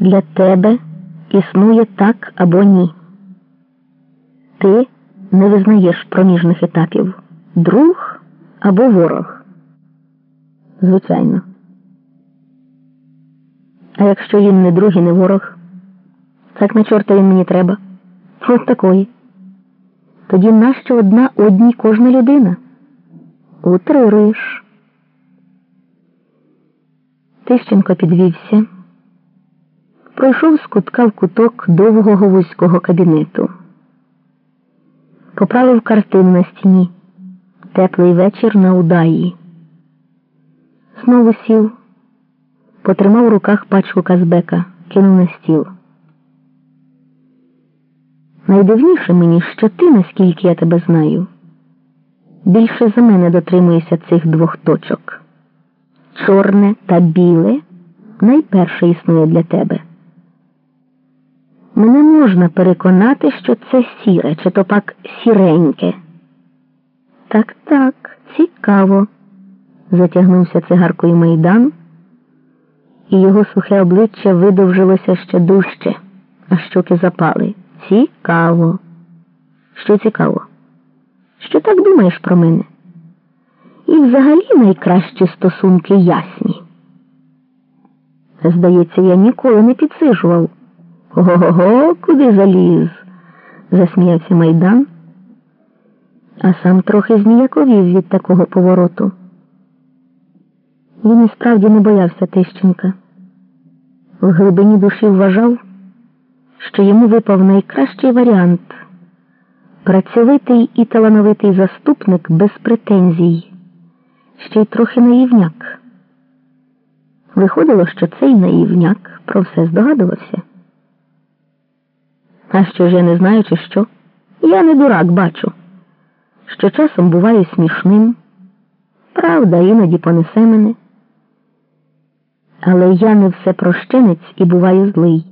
для тебе існує так або ні. Ти не визнаєш проміжних етапів друг або ворог. Звичайно. А якщо він не друг і не ворог, так на чорта він мені треба. От такої. Тоді нащо одна одній кожна людина? Утрируєш. Тищенко підвівся, пройшов з кутка в куток довгого вузького кабінету, поправив картину на стіні, теплий вечір на удаї. Знову сів, потримав у руках пачку Казбека, кинув на стіл. Найдивніше мені, що ти, наскільки я тебе знаю, більше за мене дотримуєшся цих двох точок. Чорне та біле найперше існує для тебе. Мене можна переконати, що це сіре, чи то пак сіреньке. Так, так, цікаво, затягнувся цигаркою майдан, і його сухе обличчя видовжилося ще дужче, а щоки запали. Цікаво. Що цікаво? Що так думаєш про мене? І взагалі найкращі стосунки ясні. Здається, я ніколи не підсижував. Го-го-го, куди заліз? засміявся майдан, а сам трохи зніяковів від такого повороту. Він і справді не боявся Тищенка. В глибині душі вважав що йому випав найкращий варіант працьовитий і талановитий заступник без претензій, ще й трохи наївняк. Виходило, що цей наївняк про все здогадувався. А що я не знаю, чи що? Я не дурак бачу, що часом буває смішним, правда, іноді понесе мене. Але я не всепрощенець і буваю злий.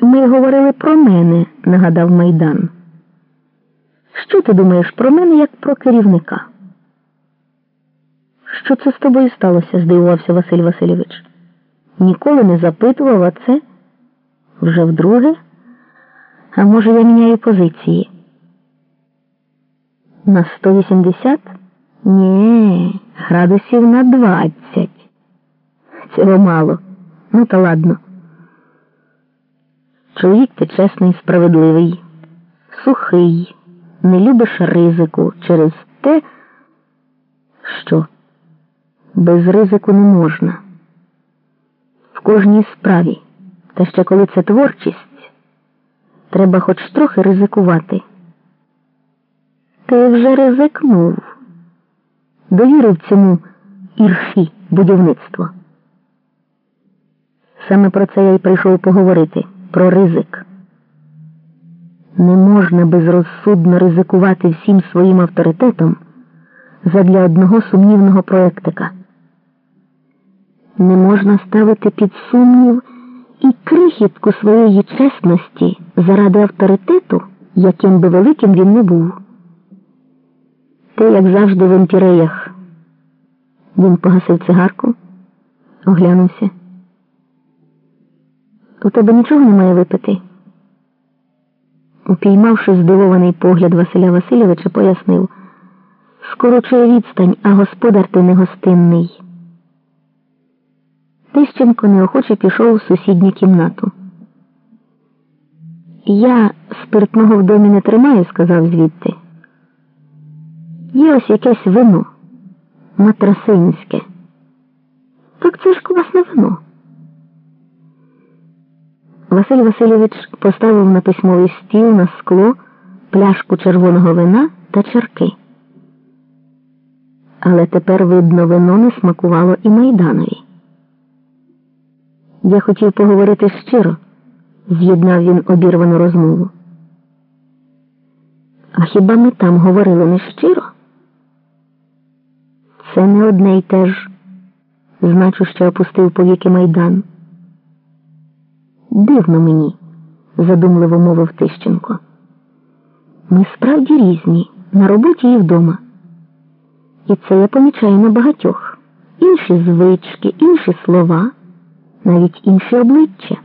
Ми говорили про мене, нагадав майдан. Що ти думаєш про мене як про керівника? Що це з тобою сталося? здивувався Василь Васильович. Ніколи не запитував, а це вже вдруге. А може, я міняю позиції? На 180? Ні, градусів на 20. Цього мало. Ну, та ладно. Чоловік ти чесний, справедливий, сухий, не любиш ризику через те, що без ризику не можна. В кожній справі, та ще коли це творчість, треба хоч трохи ризикувати. Ти вже ризикнув, довірив цьому ірші будівництво. Саме про це я й прийшов поговорити про ризик. Не можна безрозсудно ризикувати всім своїм авторитетом задля одного сумнівного проектика. Не можна ставити під сумнів і крихітку своєї чесності заради авторитету, яким би великим він не був. Ти, як завжди, в емпіреях. Він погасив цигарку, оглянувся. У тебе нічого немає випити? Упіймавши здивований погляд Василя Васильовича, пояснив скорочує відстань, а господар ти не гостинний. Тищенко неохоче пішов у сусідню кімнату. Я спиртного в домі не тримаю, сказав звідти. Є ось якесь вино матрасинське. Так це ж класне вино. Василь Васильович поставив на письмовий стіл на скло пляшку червоного вина та чарки. Але тепер, видно, вино не смакувало і майданові. Я хотів поговорити щиро, з'єднав він обірвану розмову. А хіба ми там говорили не щиро? Це не одне й те ж, значу, що опустив повіки майдан. Дивно мені, задумливо мовив Тищенко. Ми справді різні на роботі і вдома. І це я помічаю на багатьох. Інші звички, інші слова. Навіть інші обличчя.